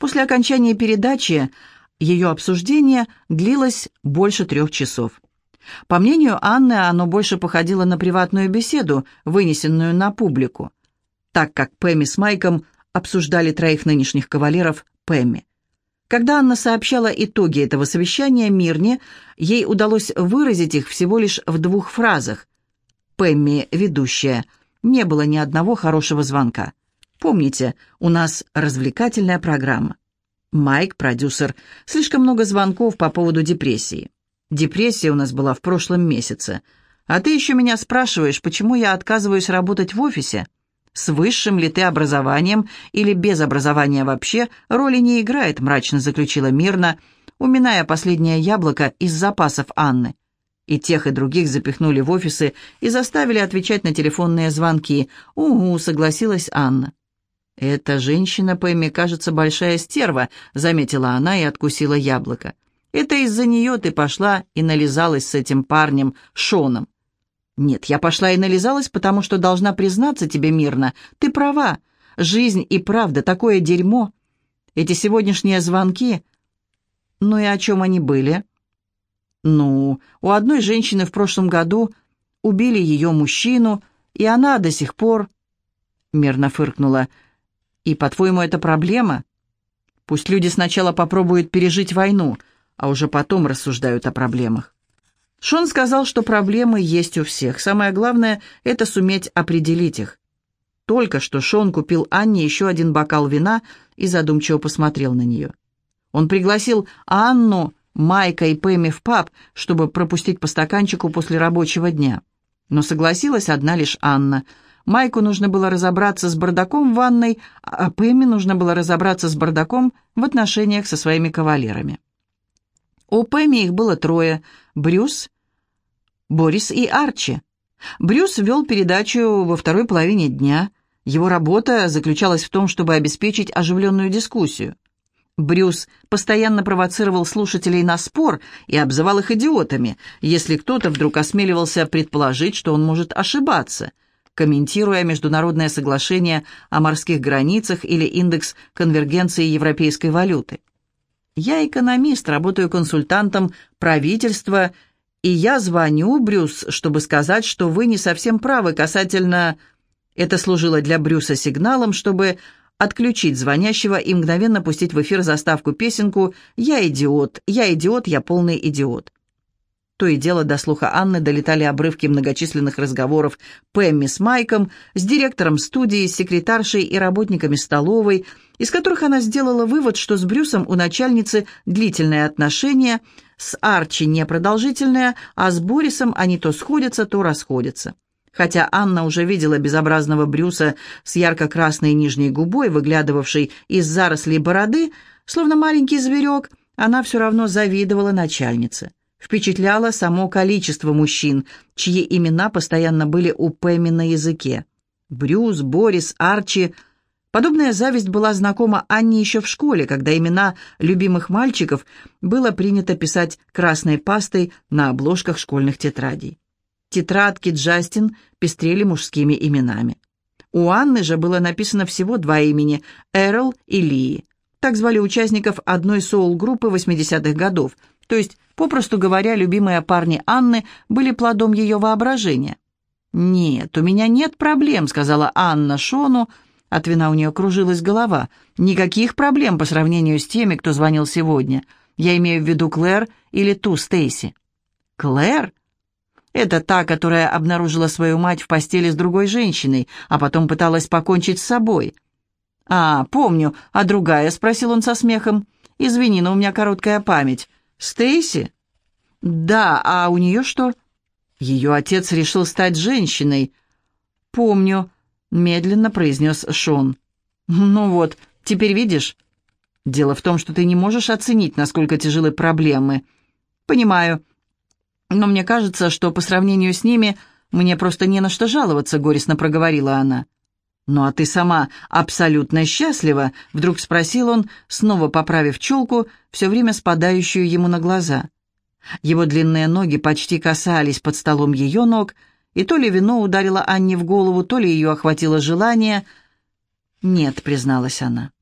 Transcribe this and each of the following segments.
После окончания передачи ее обсуждение длилось больше трех часов. По мнению Анны, оно больше походило на приватную беседу, вынесенную на публику, так как Пэмми с Майком обсуждали троих нынешних кавалеров Пэмми. Когда Анна сообщала итоги этого совещания Мирне, ей удалось выразить их всего лишь в двух фразах. Пэмми, ведущая, не было ни одного хорошего звонка. Помните, у нас развлекательная программа. Майк, продюсер, слишком много звонков по поводу депрессии. Депрессия у нас была в прошлом месяце. А ты еще меня спрашиваешь, почему я отказываюсь работать в офисе? С высшим ли ты образованием или без образования вообще роли не играет, мрачно заключила Мирна, уминая последнее яблоко из запасов Анны. И тех, и других запихнули в офисы и заставили отвечать на телефонные звонки. «Угу», — согласилась Анна. «Эта женщина, пойми, кажется, большая стерва», — заметила она и откусила яблоко. «Это из-за нее ты пошла и нализалась с этим парнем, Шоном. «Нет, я пошла и нализалась, потому что должна признаться тебе мирно. Ты права. Жизнь и правда такое дерьмо. Эти сегодняшние звонки... Ну и о чем они были?» «Ну, у одной женщины в прошлом году убили ее мужчину, и она до сих пор...» Мирно фыркнула. «И, по-твоему, это проблема? Пусть люди сначала попробуют пережить войну, а уже потом рассуждают о проблемах. Шон сказал, что проблемы есть у всех. Самое главное — это суметь определить их. Только что Шон купил Анне еще один бокал вина и задумчиво посмотрел на нее. Он пригласил Анну, Майка и Пэмми в паб, чтобы пропустить по стаканчику после рабочего дня. Но согласилась одна лишь Анна. Майку нужно было разобраться с бардаком в ванной, а Пэмми нужно было разобраться с бардаком в отношениях со своими кавалерами. У Пэмми их было трое — Брюс, Борис и Арчи. Брюс вел передачу во второй половине дня. Его работа заключалась в том, чтобы обеспечить оживленную дискуссию. Брюс постоянно провоцировал слушателей на спор и обзывал их идиотами, если кто-то вдруг осмеливался предположить, что он может ошибаться, комментируя международное соглашение о морских границах или индекс конвергенции европейской валюты. Я экономист, работаю консультантом правительства, и я звоню, Брюс, чтобы сказать, что вы не совсем правы касательно... Это служило для Брюса сигналом, чтобы отключить звонящего и мгновенно пустить в эфир заставку песенку «Я идиот, я идиот, я полный идиот». То и дело до слуха Анны долетали обрывки многочисленных разговоров Пэмми с Майком, с директором студии, с секретаршей и работниками столовой, из которых она сделала вывод, что с Брюсом у начальницы длительные отношения, с Арчи непродолжительные, а с Борисом они то сходятся, то расходятся. Хотя Анна уже видела безобразного Брюса с ярко-красной нижней губой, выглядывавшей из зарослей бороды, словно маленький зверек, она все равно завидовала начальнице. Впечатляло само количество мужчин, чьи имена постоянно были у Пэмми на языке. Брюс, Борис, Арчи. Подобная зависть была знакома Анне еще в школе, когда имена любимых мальчиков было принято писать красной пастой на обложках школьных тетрадей. Тетрадки Джастин пестрели мужскими именами. У Анны же было написано всего два имени – Эрл и Лии. Так звали участников одной соул-группы 80-х годов – то есть, попросту говоря, любимые парни Анны были плодом ее воображения. «Нет, у меня нет проблем», — сказала Анна Шону. От вина у нее кружилась голова. «Никаких проблем по сравнению с теми, кто звонил сегодня. Я имею в виду Клэр или ту Стейси». «Клэр?» Это та, которая обнаружила свою мать в постели с другой женщиной, а потом пыталась покончить с собой. «А, помню. А другая?» — спросил он со смехом. «Извини, но у меня короткая память. Стейси? Да, а у нее что? Ее отец решил стать женщиной. Помню, медленно произнес Шон. Ну вот, теперь видишь? Дело в том, что ты не можешь оценить, насколько тяжелы проблемы. Понимаю. Но мне кажется, что по сравнению с ними мне просто не на что жаловаться, горестно проговорила она. «Ну а ты сама абсолютно счастлива?» — вдруг спросил он, снова поправив челку, все время спадающую ему на глаза. Его длинные ноги почти касались под столом ее ног, и то ли вино ударило Анне в голову, то ли ее охватило желание. «Нет», — призналась она.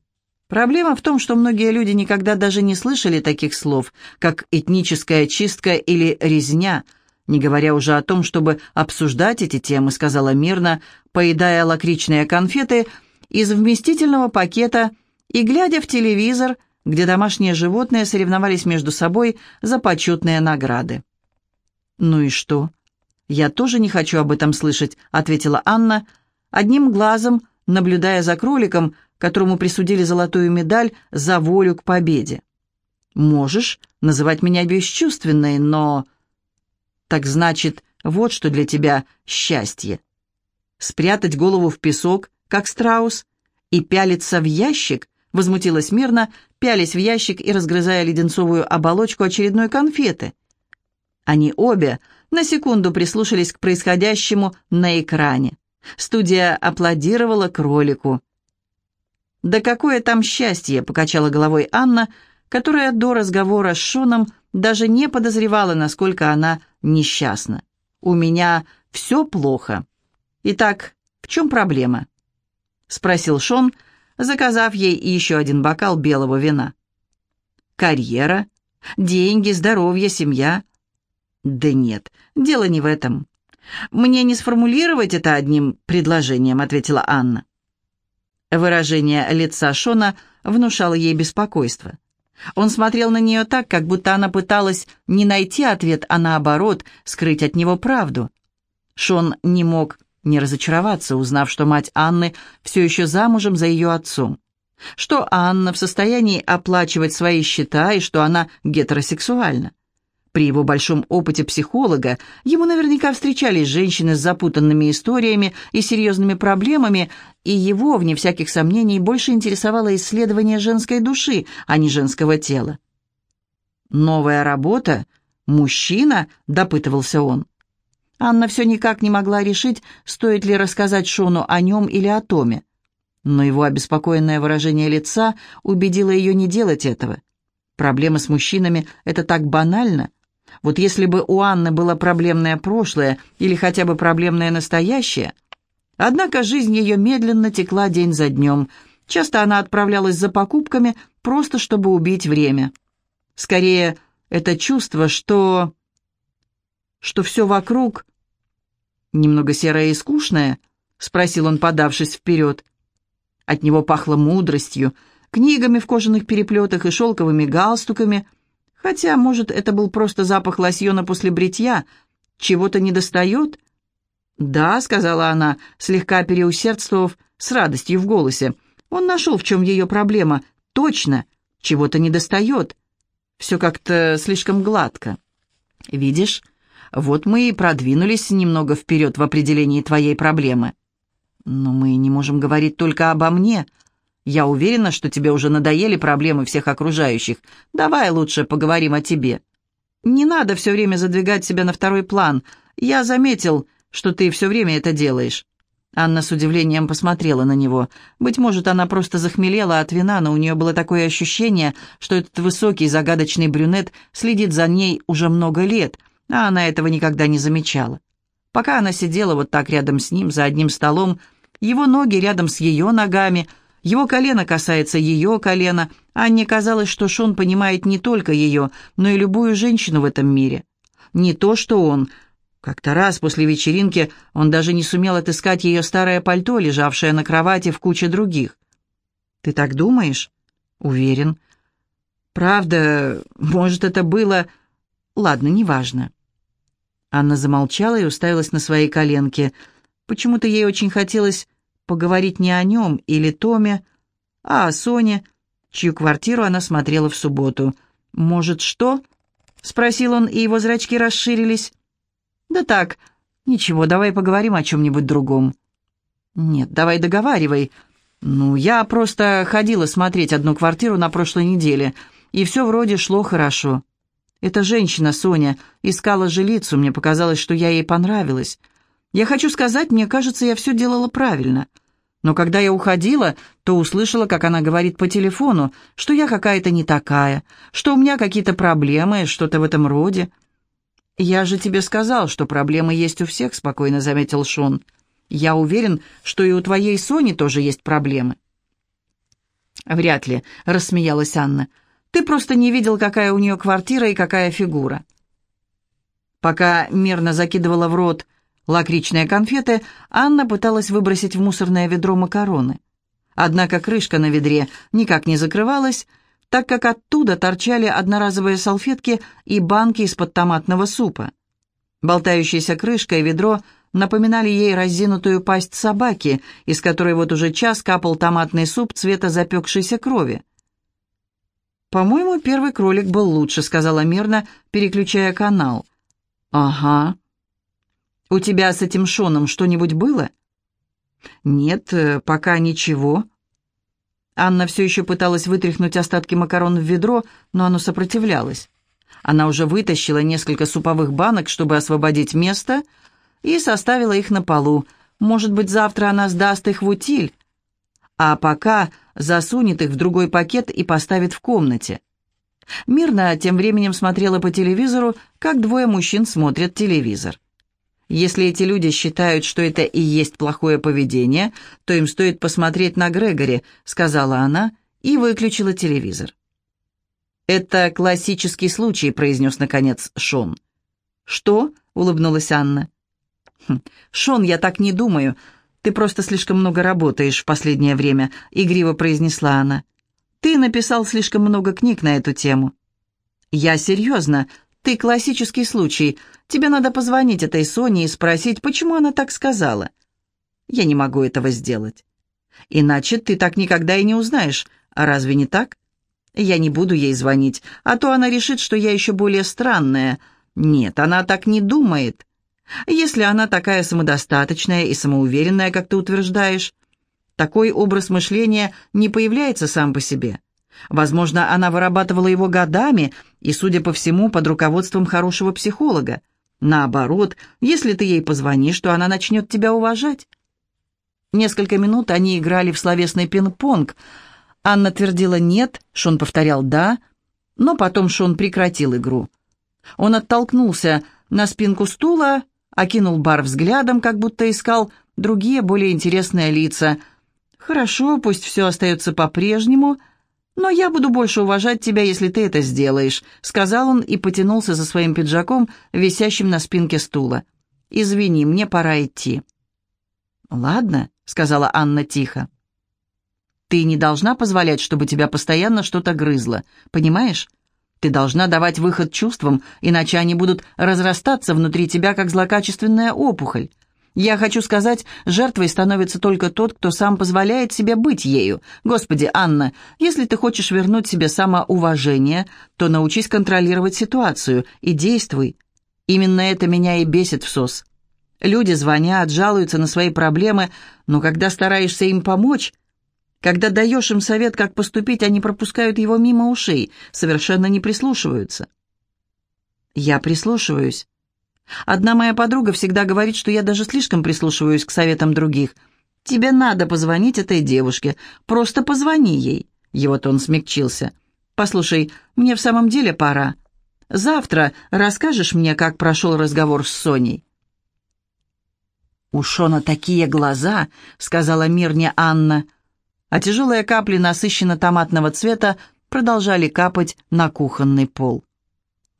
Проблема в том, что многие люди никогда даже не слышали таких слов, как этническая чистка или резня, не говоря уже о том, чтобы обсуждать эти темы, сказала мирно, поедая лакричные конфеты из вместительного пакета и глядя в телевизор, где домашние животные соревновались между собой за почетные награды. «Ну и что?» «Я тоже не хочу об этом слышать», — ответила Анна, одним глазом наблюдая за кроликом, которому присудили золотую медаль за волю к победе. «Можешь называть меня бесчувственной, но...» «Так значит, вот что для тебя счастье. Спрятать голову в песок, как страус, и пялиться в ящик?» — возмутилась мирно, пялись в ящик и разгрызая леденцовую оболочку очередной конфеты. Они обе на секунду прислушались к происходящему на экране. Студия аплодировала кролику. «Да какое там счастье!» — покачала головой Анна, которая до разговора с Шоном даже не подозревала, насколько она несчастна. «У меня все плохо. Итак, в чем проблема?» — спросил Шон, заказав ей еще один бокал белого вина. «Карьера, деньги, здоровье, семья». «Да нет, дело не в этом. «Мне не сформулировать это одним предложением», — ответила Анна. Выражение лица Шона внушало ей беспокойство. Он смотрел на нее так, как будто она пыталась не найти ответ, а наоборот, скрыть от него правду. Шон не мог не разочароваться, узнав, что мать Анны все еще замужем за ее отцом, что Анна в состоянии оплачивать свои счета и что она гетеросексуальна. При его большом опыте психолога ему наверняка встречались женщины с запутанными историями и серьезными проблемами, и его, вне всяких сомнений, больше интересовало исследование женской души, а не женского тела. «Новая работа? Мужчина?» — допытывался он. Анна все никак не могла решить, стоит ли рассказать Шону о нем или о Томе. Но его обеспокоенное выражение лица убедило ее не делать этого. Проблемы с мужчинами — это так банально — вот если бы у Анны было проблемное прошлое или хотя бы проблемное настоящее. Однако жизнь ее медленно текла день за днем. Часто она отправлялась за покупками, просто чтобы убить время. Скорее, это чувство, что... что все вокруг... «Немного серое и скучное?» — спросил он, подавшись вперед. От него пахло мудростью, книгами в кожаных переплетах и шелковыми галстуками — Хотя, может, это был просто запах лосьона после бритья. Чего-то недостает? «Да», — сказала она, слегка переусердствовав, с радостью в голосе. Он нашел, в чем ее проблема. «Точно, чего-то недостает. Все как-то слишком гладко. Видишь, вот мы и продвинулись немного вперед в определении твоей проблемы. Но мы не можем говорить только обо мне», я уверена, что тебе уже надоели проблемы всех окружающих. Давай лучше поговорим о тебе. Не надо все время задвигать себя на второй план. Я заметил, что ты все время это делаешь». Анна с удивлением посмотрела на него. Быть может, она просто захмелела от вина, но у нее было такое ощущение, что этот высокий загадочный брюнет следит за ней уже много лет, а она этого никогда не замечала. Пока она сидела вот так рядом с ним, за одним столом, его ноги рядом с ее ногами — его колено касается ее колена. Анне казалось, что Шон понимает не только ее, но и любую женщину в этом мире. Не то, что он. Как-то раз после вечеринки он даже не сумел отыскать ее старое пальто, лежавшее на кровати в куче других. «Ты так думаешь?» «Уверен». «Правда, может, это было...» «Ладно, неважно». Анна замолчала и уставилась на свои коленки. Почему-то ей очень хотелось поговорить не о нем или Томе, а о Соне, чью квартиру она смотрела в субботу. «Может, что?» — спросил он, и его зрачки расширились. «Да так, ничего, давай поговорим о чем-нибудь другом». «Нет, давай договаривай. Ну, я просто ходила смотреть одну квартиру на прошлой неделе, и все вроде шло хорошо. Эта женщина, Соня, искала жилицу, мне показалось, что я ей понравилась. Я хочу сказать, мне кажется, я все делала правильно. Но когда я уходила, то услышала, как она говорит по телефону, что я какая-то не такая, что у меня какие-то проблемы, что-то в этом роде. «Я же тебе сказал, что проблемы есть у всех», — спокойно заметил Шон. «Я уверен, что и у твоей Сони тоже есть проблемы». «Вряд ли», — рассмеялась Анна. «Ты просто не видел, какая у нее квартира и какая фигура». Пока мирно закидывала в рот лакричные конфеты, Анна пыталась выбросить в мусорное ведро макароны. Однако крышка на ведре никак не закрывалась, так как оттуда торчали одноразовые салфетки и банки из-под томатного супа. Болтающаяся крышка и ведро напоминали ей разинутую пасть собаки, из которой вот уже час капал томатный суп цвета запекшейся крови. «По-моему, первый кролик был лучше», — сказала мирно, переключая канал. «Ага. У тебя с этим Шоном что-нибудь было?» «Нет, э, пока ничего». Анна все еще пыталась вытряхнуть остатки макарон в ведро, но оно сопротивлялось. Она уже вытащила несколько суповых банок, чтобы освободить место, и составила их на полу. Может быть, завтра она сдаст их в утиль, а пока засунет их в другой пакет и поставит в комнате. Мирно тем временем смотрела по телевизору, как двое мужчин смотрят телевизор. Если эти люди считают, что это и есть плохое поведение, то им стоит посмотреть на Грегори, сказала она и выключила телевизор. «Это классический случай», — произнес наконец Шон. «Что?» — улыбнулась Анна. «Хм, «Шон, я так не думаю. Ты просто слишком много работаешь в последнее время», — игриво произнесла она. Ты написал слишком много книг на эту тему. Я серьезно. Ты классический случай. Тебе надо позвонить этой Соне и спросить, почему она так сказала. Я не могу этого сделать. Иначе ты так никогда и не узнаешь. А разве не так? Я не буду ей звонить, а то она решит, что я еще более странная. Нет, она так не думает. Если она такая самодостаточная и самоуверенная, как ты утверждаешь, такой образ мышления не появляется сам по себе. Возможно, она вырабатывала его годами и, судя по всему, под руководством хорошего психолога. Наоборот, если ты ей позвонишь, то она начнет тебя уважать. Несколько минут они играли в словесный пинг-понг. Анна твердила «нет», Шон повторял «да», но потом Шон прекратил игру. Он оттолкнулся на спинку стула, окинул бар взглядом, как будто искал другие, более интересные лица – «Хорошо, пусть все остается по-прежнему, но я буду больше уважать тебя, если ты это сделаешь», — сказал он и потянулся за своим пиджаком, висящим на спинке стула. «Извини, мне пора идти». «Ладно», — сказала Анна тихо. «Ты не должна позволять, чтобы тебя постоянно что-то грызло, понимаешь? Ты должна давать выход чувствам, иначе они будут разрастаться внутри тебя, как злокачественная опухоль. Я хочу сказать, жертвой становится только тот, кто сам позволяет себе быть ею. Господи, Анна, если ты хочешь вернуть себе самоуважение, то научись контролировать ситуацию и действуй. Именно это меня и бесит в СОС. Люди звонят, жалуются на свои проблемы, но когда стараешься им помочь, когда даешь им совет, как поступить, они пропускают его мимо ушей, совершенно не прислушиваются. Я прислушиваюсь. Одна моя подруга всегда говорит, что я даже слишком прислушиваюсь к советам других. Тебе надо позвонить этой девушке. Просто позвони ей. Его тон смягчился. Послушай, мне в самом деле пора. Завтра расскажешь мне, как прошел разговор с Соней. «У Шона такие глаза», — сказала Мирне Анна, а тяжелые капли насыщенно-томатного цвета продолжали капать на кухонный пол.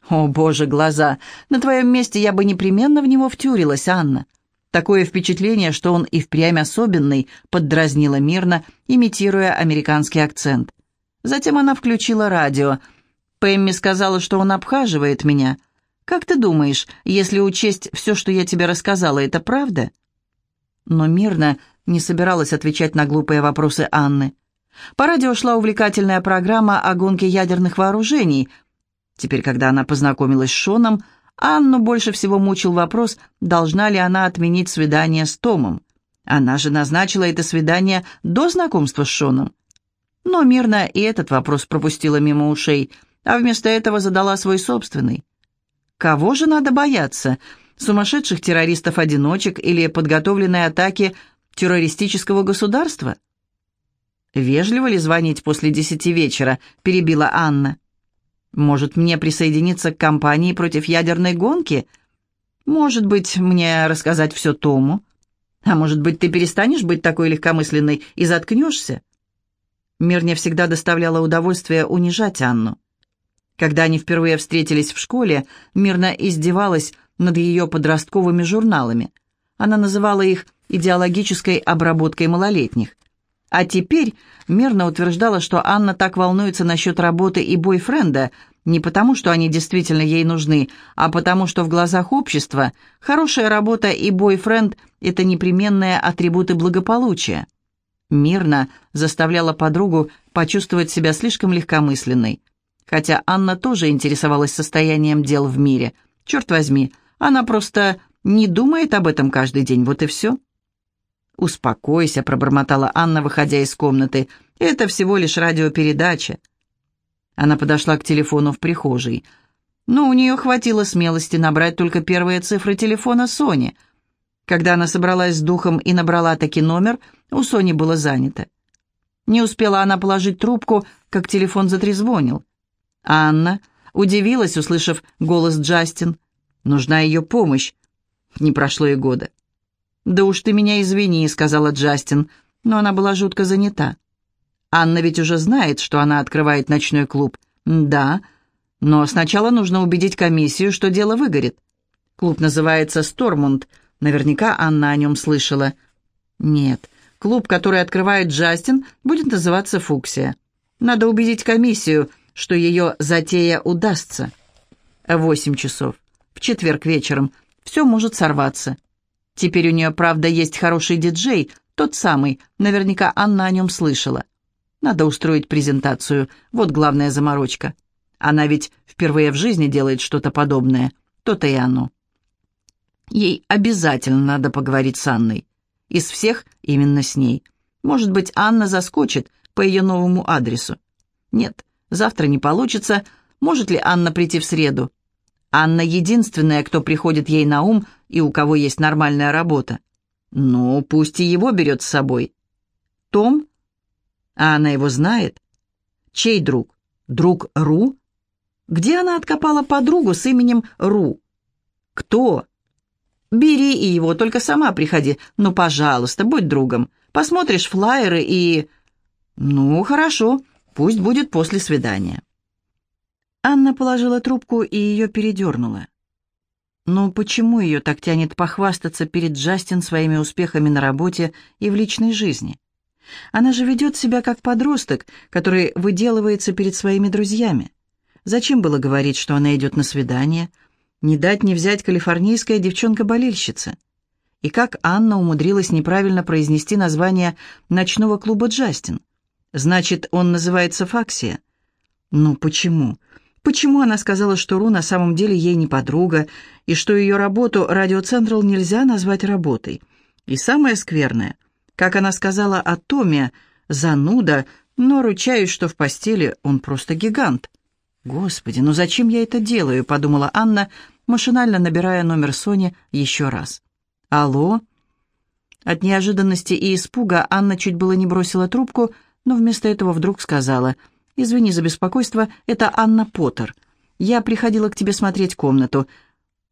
«О, боже, глаза! На твоем месте я бы непременно в него втюрилась, Анна!» Такое впечатление, что он и впрямь особенный, поддразнила мирно, имитируя американский акцент. Затем она включила радио. Пэмми сказала, что он обхаживает меня. «Как ты думаешь, если учесть все, что я тебе рассказала, это правда?» Но мирно не собиралась отвечать на глупые вопросы Анны. По радио шла увлекательная программа о гонке ядерных вооружений – Теперь, когда она познакомилась с Шоном, Анну больше всего мучил вопрос, должна ли она отменить свидание с Томом. Она же назначила это свидание до знакомства с Шоном. Но мирно и этот вопрос пропустила мимо ушей, а вместо этого задала свой собственный. Кого же надо бояться? Сумасшедших террористов-одиночек или подготовленной атаки террористического государства? «Вежливо ли звонить после десяти вечера?» – перебила Анна. Может, мне присоединиться к компании против ядерной гонки? Может быть, мне рассказать все Тому? А может быть, ты перестанешь быть такой легкомысленной и заткнешься? Мирне всегда доставляло удовольствие унижать Анну. Когда они впервые встретились в школе, Мирна издевалась над ее подростковыми журналами. Она называла их идеологической обработкой малолетних. А теперь Мирна утверждала, что Анна так волнуется насчет работы и бойфренда не потому, что они действительно ей нужны, а потому, что в глазах общества хорошая работа и бойфренд – это непременные атрибуты благополучия. Мирна заставляла подругу почувствовать себя слишком легкомысленной. Хотя Анна тоже интересовалась состоянием дел в мире. Черт возьми, она просто не думает об этом каждый день, вот и все. «Успокойся», — пробормотала Анна, выходя из комнаты. «Это всего лишь радиопередача». Она подошла к телефону в прихожей. Но у нее хватило смелости набрать только первые цифры телефона Сони. Когда она собралась с духом и набрала таки номер, у Сони было занято. Не успела она положить трубку, как телефон затрезвонил. Анна удивилась, услышав голос Джастин. Нужна ее помощь. Не прошло и года. «Да уж ты меня извини», — сказала Джастин, но она была жутко занята. «Анна ведь уже знает, что она открывает ночной клуб». «Да, но сначала нужно убедить комиссию, что дело выгорит. Клуб называется «Стормунд». Наверняка Анна о нем слышала. «Нет, клуб, который открывает Джастин, будет называться «Фуксия». Надо убедить комиссию, что ее затея удастся. Восемь часов. В четверг вечером. Все может сорваться. Теперь у нее, правда, есть хороший диджей, тот самый, наверняка Анна о нем слышала. Надо устроить презентацию, вот главная заморочка. Она ведь впервые в жизни делает что-то подобное, то-то и оно. Ей обязательно надо поговорить с Анной. Из всех именно с ней. Может быть, Анна заскочит по ее новому адресу. Нет, Завтра не получится. Может ли Анна прийти в среду? Анна единственная, кто приходит ей на ум и у кого есть нормальная работа. Ну, пусть и его берет с собой. Том? А она его знает? Чей друг? Друг Ру? Где она откопала подругу с именем Ру? Кто? Бери и его, только сама приходи. Ну, пожалуйста, будь другом. Посмотришь флаеры и... Ну, хорошо. Пусть будет после свидания». Анна положила трубку и ее передернула. Но почему ее так тянет похвастаться перед Джастин своими успехами на работе и в личной жизни? Она же ведет себя как подросток, который выделывается перед своими друзьями. Зачем было говорить, что она идет на свидание? Не дать не взять калифорнийская девчонка-болельщица. И как Анна умудрилась неправильно произнести название ночного клуба «Джастин»? Значит, он называется Факсия? Ну, почему? Почему она сказала, что Ру на самом деле ей не подруга, и что ее работу «Радио Централ» нельзя назвать работой? И самое скверное, как она сказала о Томе, зануда, но ручаюсь, что в постели он просто гигант. «Господи, ну зачем я это делаю?» — подумала Анна, машинально набирая номер Сони еще раз. «Алло?» От неожиданности и испуга Анна чуть было не бросила трубку — но вместо этого вдруг сказала, «Извини за беспокойство, это Анна Поттер. Я приходила к тебе смотреть комнату».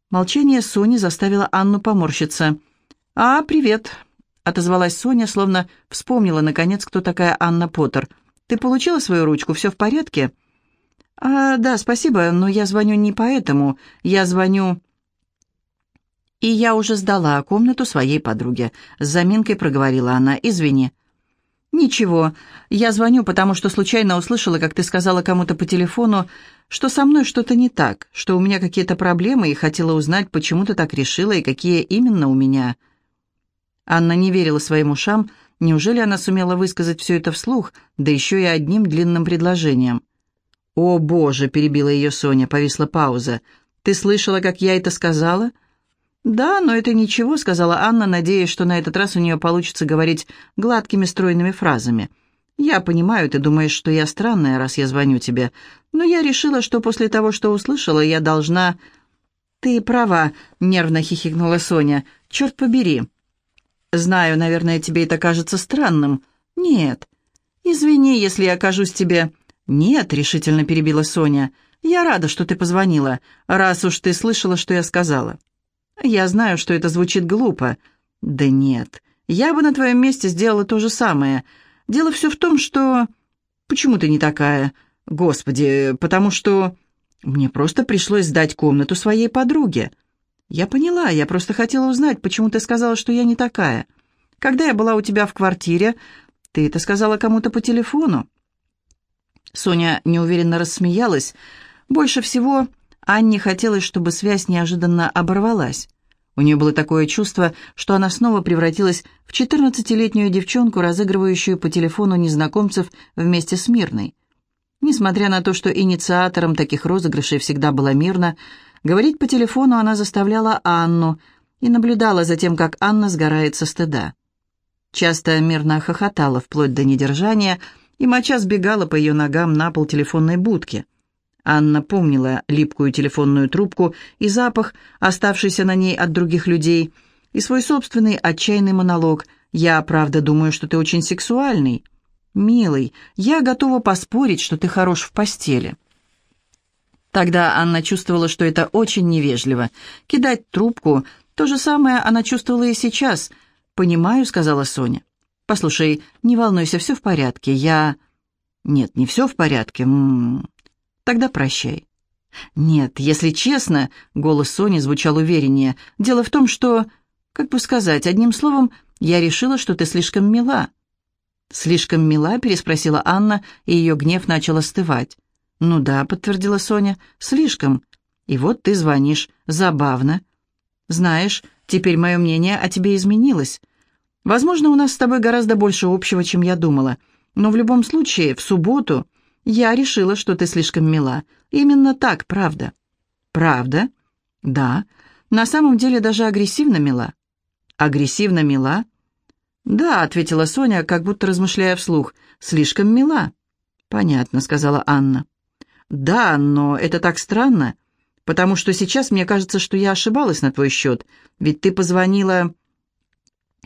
Молчание Сони заставило Анну поморщиться. «А, привет», — отозвалась Соня, словно вспомнила, наконец, кто такая Анна Поттер. «Ты получила свою ручку? Все в порядке?» «А, да, спасибо, но я звоню не поэтому. Я звоню...» «И я уже сдала комнату своей подруге», — с заминкой проговорила она. «Извини». «Ничего. Я звоню, потому что случайно услышала, как ты сказала кому-то по телефону, что со мной что-то не так, что у меня какие-то проблемы, и хотела узнать, почему ты так решила и какие именно у меня». Анна не верила своим ушам. Неужели она сумела высказать все это вслух, да еще и одним длинным предложением? «О, Боже!» — перебила ее Соня, повисла пауза. «Ты слышала, как я это сказала?» «Да, но это ничего», — сказала Анна, надеясь, что на этот раз у нее получится говорить гладкими стройными фразами. «Я понимаю, ты думаешь, что я странная, раз я звоню тебе, но я решила, что после того, что услышала, я должна...» «Ты права», — нервно хихикнула Соня. «Черт побери». «Знаю, наверное, тебе это кажется странным». «Нет». «Извини, если я окажусь тебе...» «Нет», — решительно перебила Соня. «Я рада, что ты позвонила, раз уж ты слышала, что я сказала». Я знаю, что это звучит глупо. Да нет, я бы на твоем месте сделала то же самое. Дело все в том, что... «Почему ты не такая?» «Господи, потому что...» «Мне просто пришлось сдать комнату своей подруге». «Я поняла, я просто хотела узнать, почему ты сказала, что я не такая. Когда я была у тебя в квартире, ты это сказала кому-то по телефону». Соня неуверенно рассмеялась. Больше всего Анне хотелось, чтобы связь неожиданно оборвалась. У нее было такое чувство, что она снова превратилась в четырнадцатилетнюю девчонку, разыгрывающую по телефону незнакомцев вместе с Мирной. Несмотря на то, что инициатором таких розыгрышей всегда была Мирна, говорить по телефону она заставляла Анну и наблюдала за тем, как Анна сгорает со стыда. Часто Мирна хохотала вплоть до недержания, и моча сбегала по ее ногам на пол телефонной будки – Анна помнила липкую телефонную трубку и запах, оставшийся на ней от других людей, и свой собственный отчаянный монолог «Я, правда, думаю, что ты очень сексуальный». «Милый, я готова поспорить, что ты хорош в постели». Тогда Анна чувствовала, что это очень невежливо. Кидать трубку — то же самое она чувствовала и сейчас. «Понимаю», — сказала Соня. «Послушай, не волнуйся, все в порядке. Я...» «Нет, не все в порядке. М -м -м. Тогда прощай». «Нет, если честно», — голос Сони звучал увереннее, «дело в том, что, как бы сказать, одним словом, я решила, что ты слишком мила». «Слишком мила?» — переспросила Анна, и ее гнев начал остывать. «Ну да», — подтвердила Соня, — «слишком. И вот ты звонишь. Забавно. Знаешь, теперь мое мнение о тебе изменилось. Возможно, у нас с тобой гораздо больше общего, чем я думала. Но в любом случае, в субботу «Я решила, что ты слишком мила. Именно так, правда». «Правда?» «Да. На самом деле даже агрессивно мила». «Агрессивно мила?» «Да», — ответила Соня, как будто размышляя вслух. «Слишком мила». «Понятно», — сказала Анна. «Да, но это так странно, потому что сейчас мне кажется, что я ошибалась на твой счет, ведь ты позвонила...»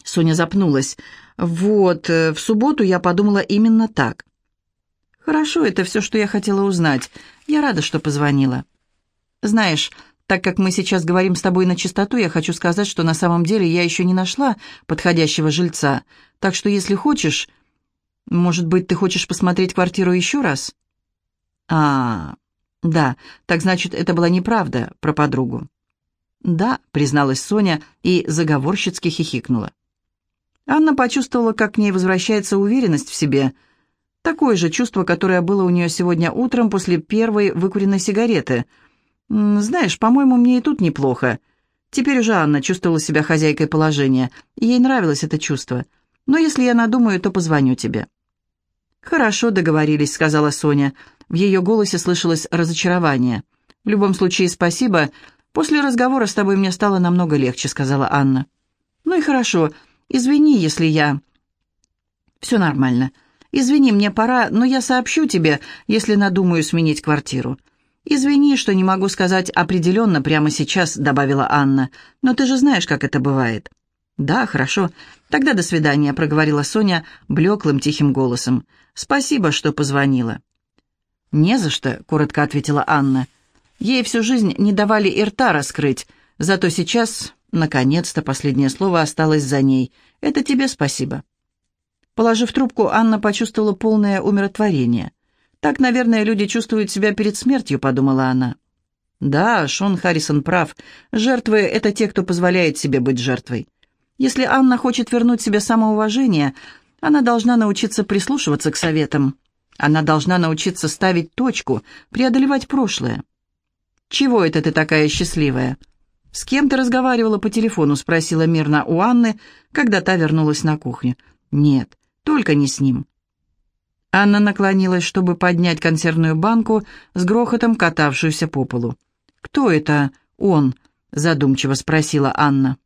Соня запнулась. «Вот, э, в субботу я подумала именно так. «Хорошо, это все, что я хотела узнать. Я рада, что позвонила. Знаешь, так как мы сейчас говорим с тобой на чистоту, я хочу сказать, что на самом деле я еще не нашла подходящего жильца. Так что, если хочешь, может быть, ты хочешь посмотреть квартиру еще раз?» «А, да, так значит, это была неправда про подругу». «Да», — призналась Соня и заговорщицки хихикнула. Анна почувствовала, как к ней возвращается уверенность в себе — Такое же чувство, которое было у нее сегодня утром после первой выкуренной сигареты. «Знаешь, по-моему, мне и тут неплохо». Теперь уже Анна чувствовала себя хозяйкой положения, ей нравилось это чувство. «Но если я надумаю, то позвоню тебе». «Хорошо, договорились», — сказала Соня. В ее голосе слышалось разочарование. «В любом случае, спасибо. После разговора с тобой мне стало намного легче», — сказала Анна. «Ну и хорошо. Извини, если я...» «Все нормально. «Извини, мне пора, но я сообщу тебе, если надумаю сменить квартиру». «Извини, что не могу сказать определенно прямо сейчас», — добавила Анна. «Но ты же знаешь, как это бывает». «Да, хорошо. Тогда до свидания», — проговорила Соня блеклым тихим голосом. «Спасибо, что позвонила». «Не за что», — коротко ответила Анна. Ей всю жизнь не давали и рта раскрыть, зато сейчас, наконец-то, последнее слово осталось за ней. «Это тебе спасибо». Положив трубку, Анна почувствовала полное умиротворение. «Так, наверное, люди чувствуют себя перед смертью», — подумала она. «Да, Шон Харрисон прав. Жертвы — это те, кто позволяет себе быть жертвой. Если Анна хочет вернуть себе самоуважение, она должна научиться прислушиваться к советам. Она должна научиться ставить точку, преодолевать прошлое. «Чего это ты такая счастливая?» «С кем ты разговаривала по телефону?» — спросила мирно у Анны, когда та вернулась на кухню. «Нет, только не с ним. Анна наклонилась, чтобы поднять консервную банку с грохотом катавшуюся по полу. «Кто это он?» — задумчиво спросила Анна.